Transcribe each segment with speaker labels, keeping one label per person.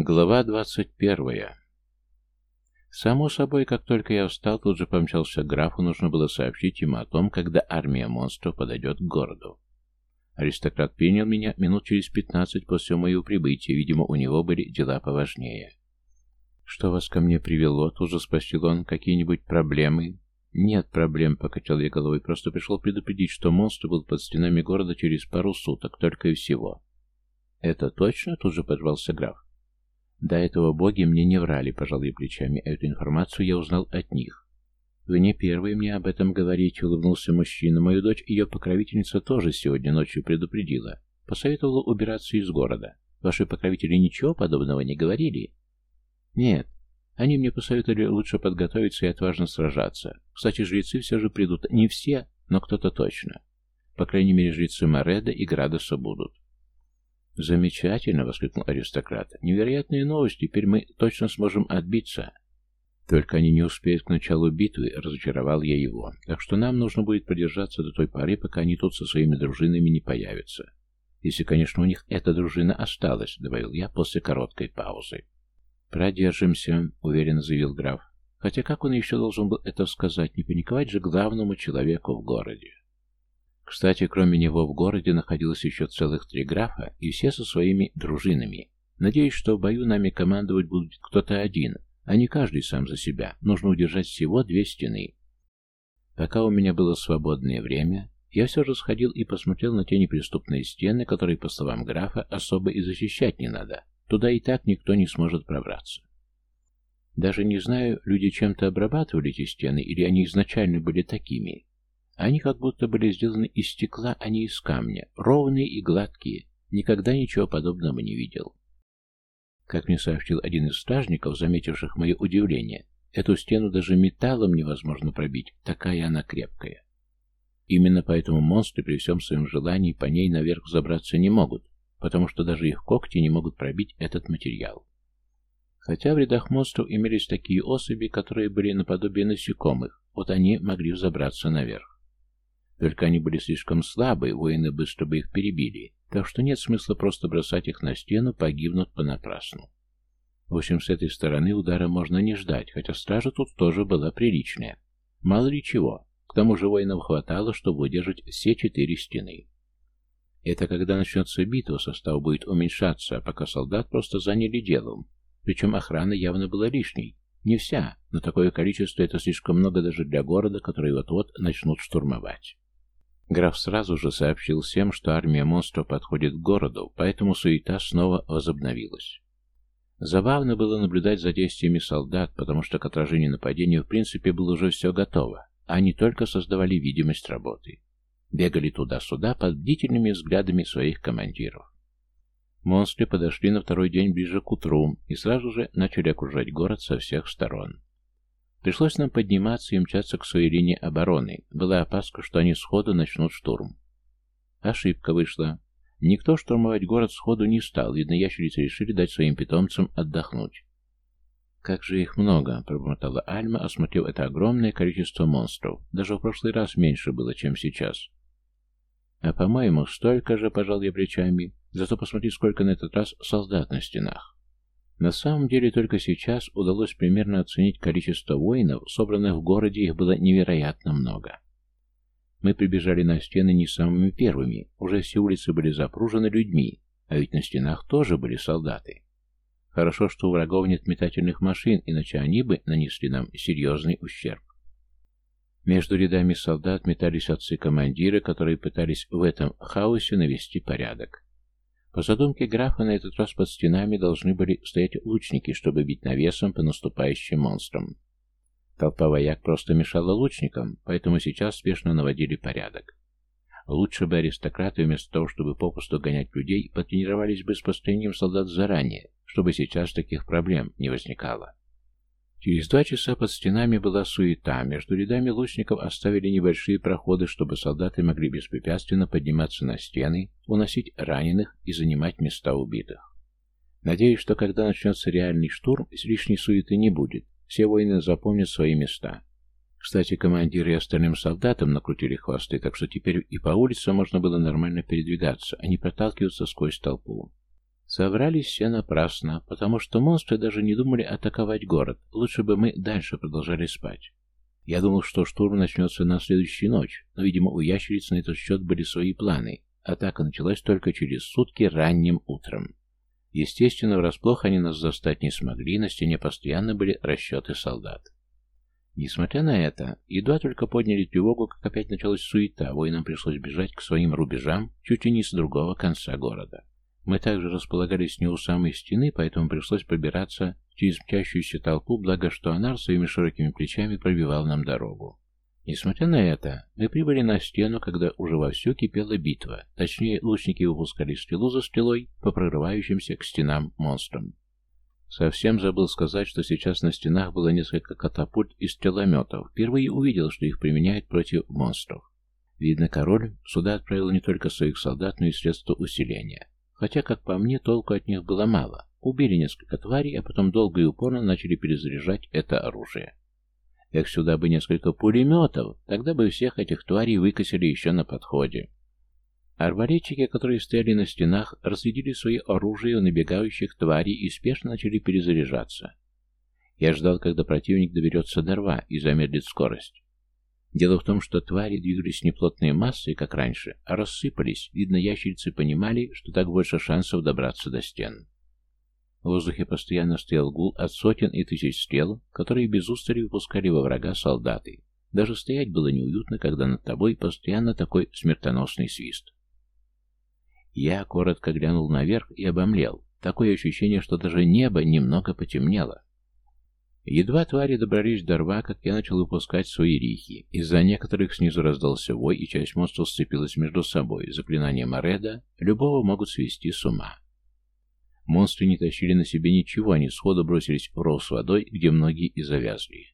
Speaker 1: Глава двадцать первая. Само собой, как только я встал, тут же помчался к графу, нужно было сообщить ему о том, когда армия монстров подойдет к городу. Аристократ принял меня минут через пятнадцать после моего прибытия, видимо, у него были дела поважнее. «Что вас ко мне привело?» — тут же спросил он. «Какие-нибудь проблемы?» «Нет проблем», — покачал я головой, просто пришел предупредить, что монстр был под стенами города через пару суток, только и всего. «Это точно?» — тут же позвался граф. До этого боги мне не врали, пожал я плечами, эту информацию я узнал от них. Вы не первые мне об этом говорите, улыбнулся мужчина. Мою дочь, ее покровительница, тоже сегодня ночью предупредила. Посоветовала убираться из города. Ваши покровители ничего подобного не говорили? Нет. Они мне посоветовали лучше подготовиться и отважно сражаться. Кстати, жрецы все же придут. Не все, но кто-то точно. По крайней мере, жрецы Мореда и Градоса будут. «Замечательно!» — воскликнул аристократ. «Невероятные новости! Теперь мы точно сможем отбиться!» «Только они не успеют к началу битвы», — разочаровал я его. «Так что нам нужно будет продержаться до той поры, пока они тут со своими дружинами не появятся. Если, конечно, у них эта дружина осталась», — добавил я после короткой паузы. «Продержимся», — уверенно заявил граф. Хотя как он еще должен был это сказать, не паниковать же главному человеку в городе? Кстати, кроме него в городе находилось еще целых три графа, и все со своими дружинами. Надеюсь, что в бою нами командовать будет кто-то один, а не каждый сам за себя. Нужно удержать всего две стены. Пока у меня было свободное время, я все же сходил и посмотрел на те неприступные стены, которые, по словам графа, особо и защищать не надо. Туда и так никто не сможет пробраться. Даже не знаю, люди чем-то обрабатывали эти стены, или они изначально были такими, они как будто были сделаны из стекла, а не из камня, ровные и гладкие. Никогда ничего подобного не видел. Как мне сообщил один из стражников, заметивших мое удивление, эту стену даже металлом невозможно пробить, такая она крепкая. Именно поэтому монстры при всем своем желании по ней наверх забраться не могут, потому что даже их когти не могут пробить этот материал. Хотя в рядах монстров имелись такие особи, которые были наподобие насекомых, вот они могли взобраться наверх. Только они были слишком слабые, воины быстро бы их перебили, так что нет смысла просто бросать их на стену, погибнут понапрасну. В общем, с этой стороны удара можно не ждать, хотя стража тут тоже была приличная. Мало ли чего, к тому же воинов хватало, чтобы удержать все четыре стены. Это когда начнется битва, состав будет уменьшаться, а пока солдат просто заняли делом. Причем охрана явно была лишней. Не вся, но такое количество это слишком много даже для города, который вот-вот начнут штурмовать. Граф сразу же сообщил всем, что армия монстров подходит к городу, поэтому суета снова возобновилась. Забавно было наблюдать за действиями солдат, потому что к отражению нападения в принципе было уже все готово, а они только создавали видимость работы. Бегали туда-сюда под бдительными взглядами своих командиров. Монстры подошли на второй день ближе к утру и сразу же начали окружать город со всех сторон. Пришлось нам подниматься и мчаться к своей линии обороны. Была опаска, что они сходу начнут штурм. Ошибка вышла. Никто штурмовать город сходу не стал, видно, ящерицы решили дать своим питомцам отдохнуть. «Как же их много!» — пробормотала Альма, осмотрев это огромное количество монстров. Даже в прошлый раз меньше было, чем сейчас. «А, по-моему, столько же, — пожал я плечами. Зато посмотри, сколько на этот раз солдат на стенах». На самом деле только сейчас удалось примерно оценить количество воинов, собранных в городе, их было невероятно много. Мы прибежали на стены не самыми первыми, уже все улицы были запружены людьми, а ведь на стенах тоже были солдаты. Хорошо, что у врагов нет метательных машин, иначе они бы нанесли нам серьезный ущерб. Между рядами солдат метались отцы-командиры, которые пытались в этом хаосе навести порядок. По задумке графа, на этот раз под стенами должны были стоять лучники, чтобы бить навесом по наступающим монстрам. Толпа вояк просто мешала лучникам, поэтому сейчас спешно наводили порядок. Лучше бы аристократы, вместо того, чтобы попусту гонять людей, потренировались бы с построением солдат заранее, чтобы сейчас таких проблем не возникало. Через два часа под стенами была суета, между рядами лучников оставили небольшие проходы, чтобы солдаты могли беспрепятственно подниматься на стены, уносить раненых и занимать места убитых. Надеюсь, что когда начнется реальный штурм, лишней суеты не будет, все воины запомнят свои места. Кстати, командиры и остальным солдатам накрутили хвосты, так что теперь и по улице можно было нормально передвигаться, а не проталкиваться сквозь толпу. Собрались все напрасно, потому что монстры даже не думали атаковать город. Лучше бы мы дальше продолжали спать. Я думал, что штурм начнется на следующую ночь, но, видимо, у ящериц на этот счет были свои планы. Атака началась только через сутки ранним утром. Естественно, врасплох они нас застать не смогли, на стене постоянно были расчеты солдат. Несмотря на это, едва только подняли тревогу, как опять началась суета, воинам пришлось бежать к своим рубежам чуть ли не с другого конца города. Мы также располагались не у самой стены, поэтому пришлось пробираться через мчащуюся толпу, благо что Анар своими широкими плечами пробивал нам дорогу. Несмотря на это, мы прибыли на стену, когда уже вовсю кипела битва. Точнее, лучники выпускали стрелу за стрелой по прорывающимся к стенам монстрам. Совсем забыл сказать, что сейчас на стенах было несколько катапульт и стрелометов. Впервые увидел, что их применяют против монстров. Видно, король сюда отправил не только своих солдат, но и средства усиления. Хотя, как по мне, толку от них было мало. Убили несколько тварей, а потом долго и упорно начали перезаряжать это оружие. Эх, сюда бы несколько пулеметов, тогда бы всех этих тварей выкосили еще на подходе. Арбалетчики, которые стояли на стенах, разрядили свои оружие у набегающих тварей и спешно начали перезаряжаться. Я ждал, когда противник доберется до рва и замедлит скорость. Дело в том, что твари двигались не плотной массой, как раньше, а рассыпались. Видно, ящерицы понимали, что так больше шансов добраться до стен. В воздухе постоянно стоял гул от сотен и тысяч стрел, которые без устали выпускали во врага солдаты. Даже стоять было неуютно, когда над тобой постоянно такой смертоносный свист. Я коротко глянул наверх и обомлел. Такое ощущение, что даже небо немного потемнело. Едва твари добрались до рва, как я начал выпускать свои рихи. Из-за некоторых снизу раздался вой, и часть монстров сцепилась между собой. Заклинания Мореда любого могут свести с ума. Монстры не тащили на себе ничего, они сходу бросились в ров с водой, где многие и завязли.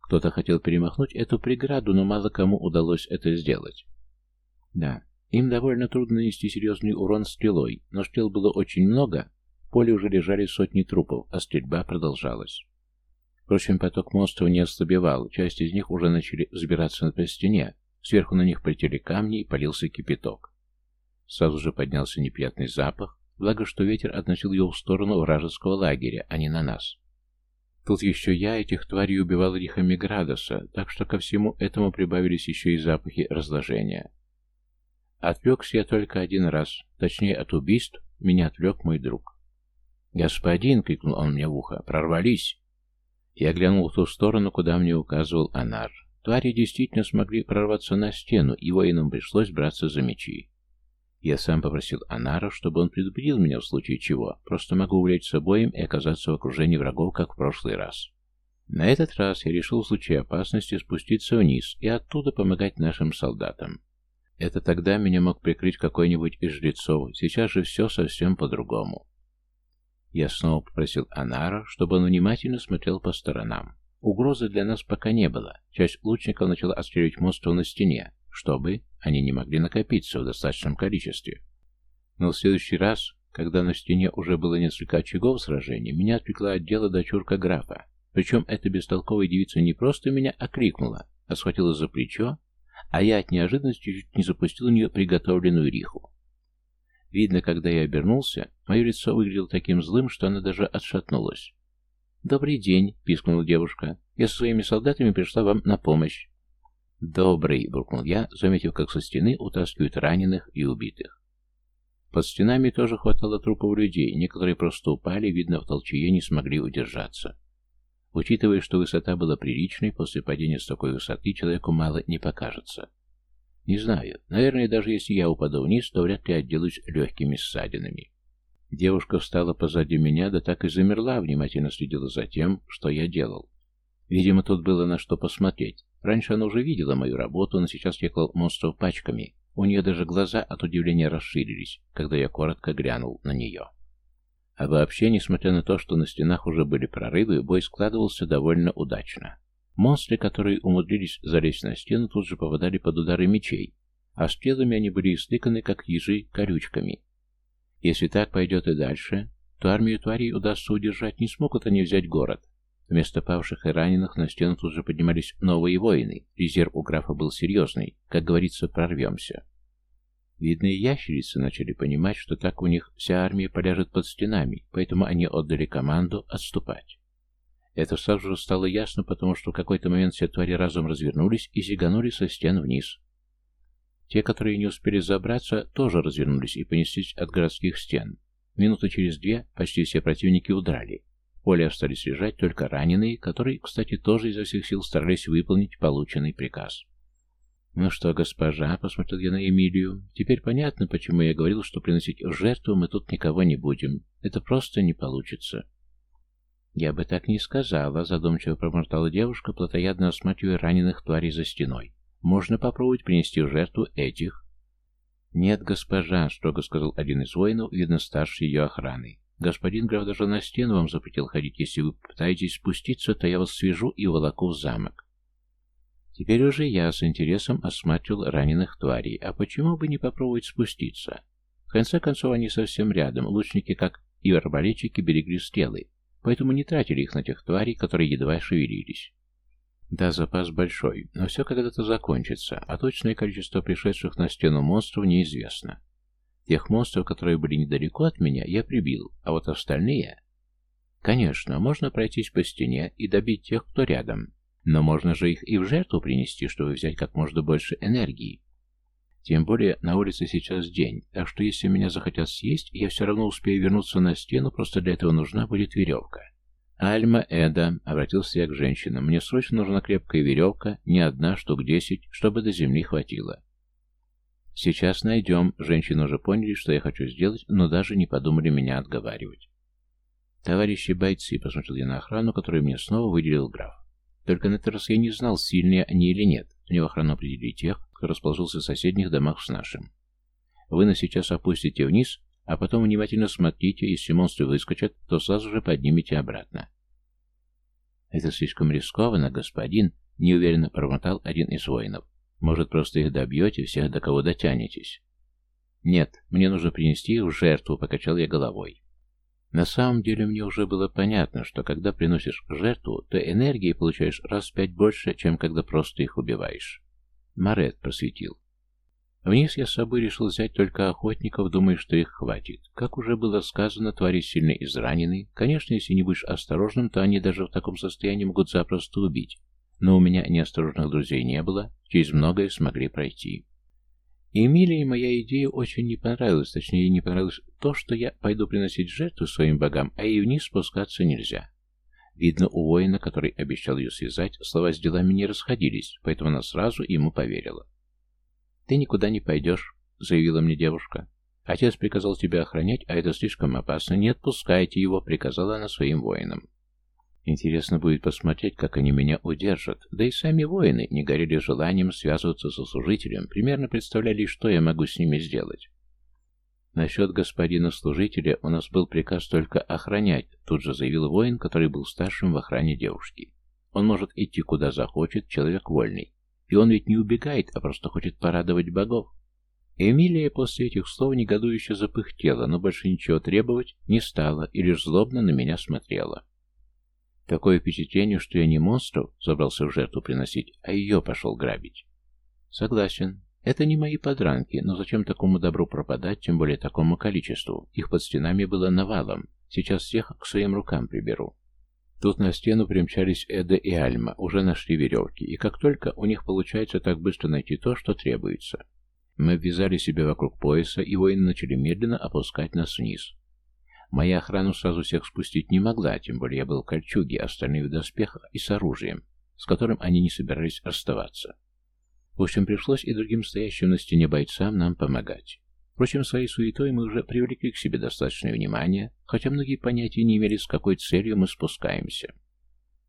Speaker 1: Кто-то хотел перемахнуть эту преграду, но мало кому удалось это сделать. Да, им довольно трудно нанести серьезный урон стрелой, но стрел было очень много, в поле уже лежали сотни трупов, а стрельба продолжалась. Впрочем, поток монстров не ослабевал, часть из них уже начали взбираться по стене, сверху на них полетели камни и полился кипяток. Сразу же поднялся неприятный запах, благо что ветер относил его в сторону вражеского лагеря, а не на нас. Тут еще я этих тварей убивал рихами Градоса, так что ко всему этому прибавились еще и запахи разложения. Отвлекся я только один раз, точнее от убийств меня отвлек мой друг. «Господин!» — крикнул он мне в ухо. «Прорвались!» Я глянул в ту сторону, куда мне указывал Анар. Твари действительно смогли прорваться на стену, и воинам пришлось браться за мечи. Я сам попросил Анара, чтобы он предупредил меня в случае чего. Просто могу увлечь с обоим и оказаться в окружении врагов, как в прошлый раз. На этот раз я решил в случае опасности спуститься вниз и оттуда помогать нашим солдатам. Это тогда меня мог прикрыть какой-нибудь из жрецов, сейчас же все совсем по-другому. Я снова попросил Анара, чтобы он внимательно смотрел по сторонам. Угрозы для нас пока не было. Часть лучников начала отстреливать монстров на стене, чтобы они не могли накопиться в достаточном количестве. Но в следующий раз, когда на стене уже было несколько очагов сражения, меня отвлекла от дела дочурка графа. Причем эта бестолковая девица не просто меня окликнула, а схватила за плечо а я от неожиданности чуть не запустил у нее приготовленную риху. Видно, когда я обернулся, мое лицо выглядело таким злым, что она даже отшатнулась. «Добрый день», — пискнула девушка. «Я со своими солдатами пришла вам на помощь». «Добрый», — буркнул я, заметив, как со стены утаскивают раненых и убитых. Под стенами тоже хватало трупов людей, некоторые просто упали, видно, в толчее не смогли удержаться. Учитывая, что высота была приличной, после падения с такой высоты человеку мало не покажется. Не знаю, наверное, даже если я упаду вниз, то вряд ли отделаюсь легкими ссадинами. Девушка встала позади меня, да так и замерла, внимательно следила за тем, что я делал. Видимо, тут было на что посмотреть. Раньше она уже видела мою работу, но сейчас я клал монстров пачками. У нее даже глаза от удивления расширились, когда я коротко глянул на нее. А вообще, несмотря на то, что на стенах уже были прорывы, бой складывался довольно удачно. Монстры, которые умудрились залезть на стену, тут же попадали под удары мечей, а стрелами они были истыканы, как ежи, колючками. Если так пойдет и дальше, то армию тварей удастся удержать, не смогут они взять город. Вместо павших и раненых на стену тут же поднимались новые воины. Резерв у графа был серьезный, как говорится, прорвемся. Видно, и ящерицы начали понимать, что так у них вся армия поляжет под стенами, поэтому они отдали команду отступать. Это сразу же стало ясно, потому что в какой-то момент все твари разом развернулись и сиганули со стен вниз. Те, которые не успели забраться, тоже развернулись и понеслись от городских стен. Минуты через две почти все противники удрали. В поле остались лежать только раненые, которые, кстати, тоже изо всех сил старались выполнить полученный приказ. «Ну что, госпожа», — посмотрел я на Эмилию, — «теперь понятно, почему я говорил, что приносить в жертву мы тут никого не будем. Это просто не получится». «Я бы так не сказала», — задумчиво промортала девушка, плотоядно осматривая раненых тварей за стеной. Можно попробовать принести в жертву этих. Нет, госпожа, строго сказал один из воинов, видно старший ее охраны. Господин граф даже на стену вам запретил ходить. Если вы попытаетесь спуститься, то я вас свяжу и волоку в замок. Теперь уже я с интересом осматривал раненых тварей. А почему бы не попробовать спуститься? В конце концов, они совсем рядом. Лучники, как и арбалетчики, берегли стрелы, поэтому не тратили их на тех тварей, которые едва шевелились. Да, запас большой, но все когда-то закончится, а точное количество пришедших на стену монстров неизвестно. Тех монстров, которые были недалеко от меня, я прибил, а вот остальные... Конечно, можно пройтись по стене и добить тех, кто рядом, но можно же их и в жертву принести, чтобы взять как можно больше энергии. Тем более на улице сейчас день, так что если меня захотят съесть, я все равно успею вернуться на стену, просто для этого нужна будет веревка. «Альма Эда», — обратился я к женщинам, — «мне срочно нужна крепкая веревка, не одна, штук десять, чтобы до земли хватило». «Сейчас найдем». Женщины уже поняли, что я хочу сделать, но даже не подумали меня отговаривать. «Товарищи бойцы», — посмотрел я на охрану, которую мне снова выделил граф. Только на этот раз я не знал, сильные они или нет. Мне в охрану определили тех, кто расположился в соседних домах с нашим. Вы нас сейчас опустите вниз, а потом внимательно смотрите, если монстры выскочат, то сразу же поднимите обратно. Это слишком рискованно, господин, неуверенно промотал один из воинов. Может, просто их добьете, всех до кого дотянетесь? Нет, мне нужно принести их в жертву, покачал я головой. На самом деле мне уже было понятно, что когда приносишь жертву, то энергии получаешь раз в пять больше, чем когда просто их убиваешь. Марет просветил. Вниз я с собой решил взять только охотников, думая, что их хватит. Как уже было сказано, твари сильно изранены. Конечно, если не будешь осторожным, то они даже в таком состоянии могут запросто убить. Но у меня неосторожных друзей не было, через многое смогли пройти. Эмилии моя идея очень не понравилась, точнее, не понравилось то, что я пойду приносить жертву своим богам, а и вниз спускаться нельзя. Видно, у воина, который обещал ее связать, слова с делами не расходились, поэтому она сразу ему поверила. «Ты никуда не пойдешь», — заявила мне девушка. «Отец приказал тебя охранять, а это слишком опасно. Не отпускайте его», — приказала она своим воинам. Интересно будет посмотреть, как они меня удержат. Да и сами воины не горели желанием связываться со служителем, примерно представляли, что я могу с ними сделать. «Насчет господина служителя у нас был приказ только охранять», тут же заявил воин, который был старшим в охране девушки. «Он может идти куда захочет, человек вольный. И он ведь не убегает, а просто хочет порадовать богов. Эмилия после этих слов негодующе запыхтела, но больше ничего требовать не стала и лишь злобно на меня смотрела. Такое впечатление, что я не монстров забрался в жертву приносить, а ее пошел грабить. Согласен. Это не мои подранки, но зачем такому добру пропадать, тем более такому количеству? Их под стенами было навалом. Сейчас всех к своим рукам приберу. Тут на стену примчались Эда и Альма, уже нашли веревки, и как только у них получается так быстро найти то, что требуется. Мы обвязали себя вокруг пояса, и воины начали медленно опускать нас вниз. Моя охрана сразу всех спустить не могла, тем более я был в кольчуге, остальные в доспехах и с оружием, с которым они не собирались расставаться. В общем, пришлось и другим стоящим на стене бойцам нам помогать. Впрочем, своей суетой мы уже привлекли к себе достаточное внимание, хотя многие понятия не имели, с какой целью мы спускаемся.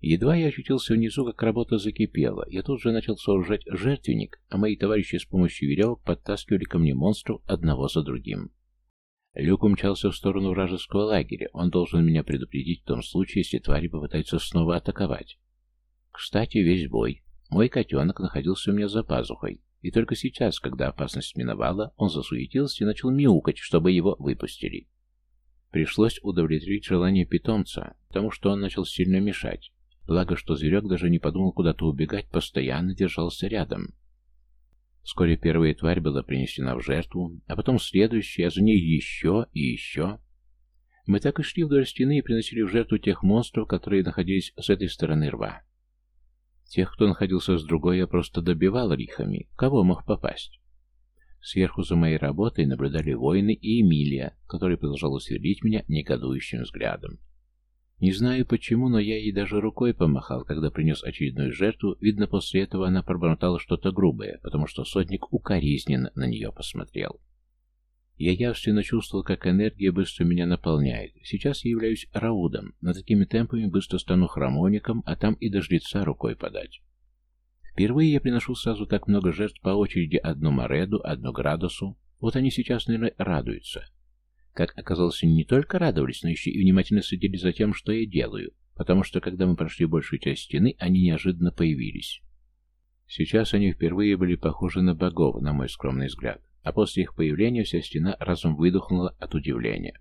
Speaker 1: Едва я очутился внизу, как работа закипела. Я тут же начал сооружать жертвенник, а мои товарищи с помощью веревок подтаскивали ко мне монстров одного за другим. Люк умчался в сторону вражеского лагеря. Он должен меня предупредить в том случае, если твари попытаются снова атаковать. Кстати, весь бой. Мой котенок находился у меня за пазухой. И только сейчас, когда опасность миновала, он засуетился и начал мяукать, чтобы его выпустили. Пришлось удовлетворить желание питомца, потому что он начал сильно мешать. Благо, что зверек даже не подумал куда-то убегать, постоянно держался рядом. Вскоре первая тварь была принесена в жертву, а потом следующая, а за ней еще и еще. Мы так и шли вдоль стены и приносили в жертву тех монстров, которые находились с этой стороны рва. Тех, кто находился с другой, я просто добивал рихами, кого мог попасть. Сверху за моей работой наблюдали воины и Эмилия, который продолжал сверлить меня негодующим взглядом. Не знаю почему, но я ей даже рукой помахал, когда принес очередную жертву. Видно, после этого она пробормотала что-то грубое, потому что сотник укоризненно на нее посмотрел. Я явственно чувствовал, как энергия быстро меня наполняет. Сейчас я являюсь Раудом, но такими темпами быстро стану храмоником, а там и до жреца рукой подать. Впервые я приношу сразу так много жертв по очереди одну Мореду, одну Градусу. Вот они сейчас, наверное, радуются. Как оказалось, они не только радовались, но еще и внимательно следили за тем, что я делаю, потому что, когда мы прошли большую часть стены, они неожиданно появились. Сейчас они впервые были похожи на богов, на мой скромный взгляд, а после их появления вся стена разом выдохнула от удивления.